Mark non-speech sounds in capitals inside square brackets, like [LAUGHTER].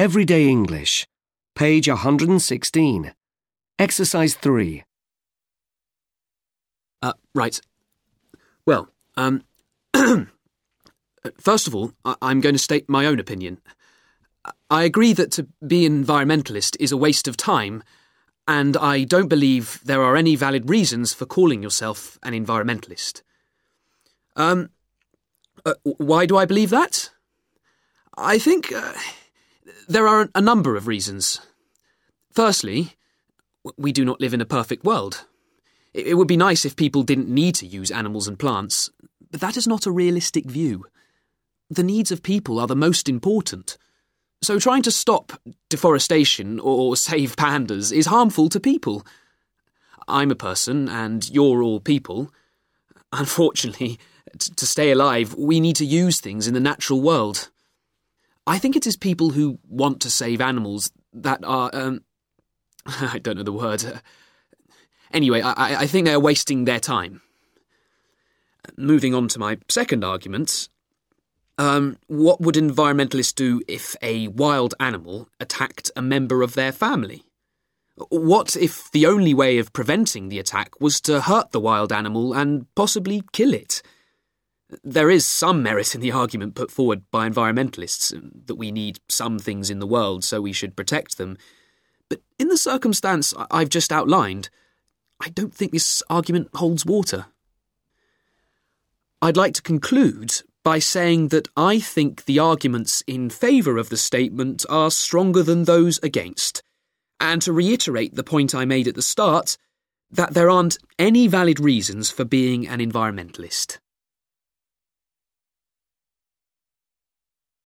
Everyday English, page 116. Exercise 3. Uh, right. Well, um, [CLEARS THROAT] first of all, I- I'm going to state my own opinion. I agree that to be an environmentalist is a waste of time, and I don't believe there are any valid reasons for calling yourself an environmentalist. Um, uh, why do I believe that? I think uh, there are a number of reasons. Firstly, we do not live in a perfect world. It would be nice if people didn't need to use animals and plants, but that is not a realistic view. The needs of people are the most important. So trying to stop deforestation or save pandas is harmful to people. I'm a person, and you're all people. Unfortunately, to stay alive, we need to use things in the natural world. I think it is people who want to save animals that are, um, [LAUGHS] I don't know the word. Anyway, I, I- think they're wasting their time. Moving on to my second argument. Um, what would environmentalists do if a wild animal attacked a member of their family? What if the only way of preventing the attack was to hurt the wild animal and possibly kill it? There is some merit in the argument put forward by environmentalists um, that we need some things in the world, so we should protect them. But in the circumstance I've just outlined, I don't think this argument holds water. I'd like to conclude by saying that I think the arguments in favour of the statement are stronger than those against, and to reiterate the point I made at the start, that there aren't any valid reasons for being an environmentalist.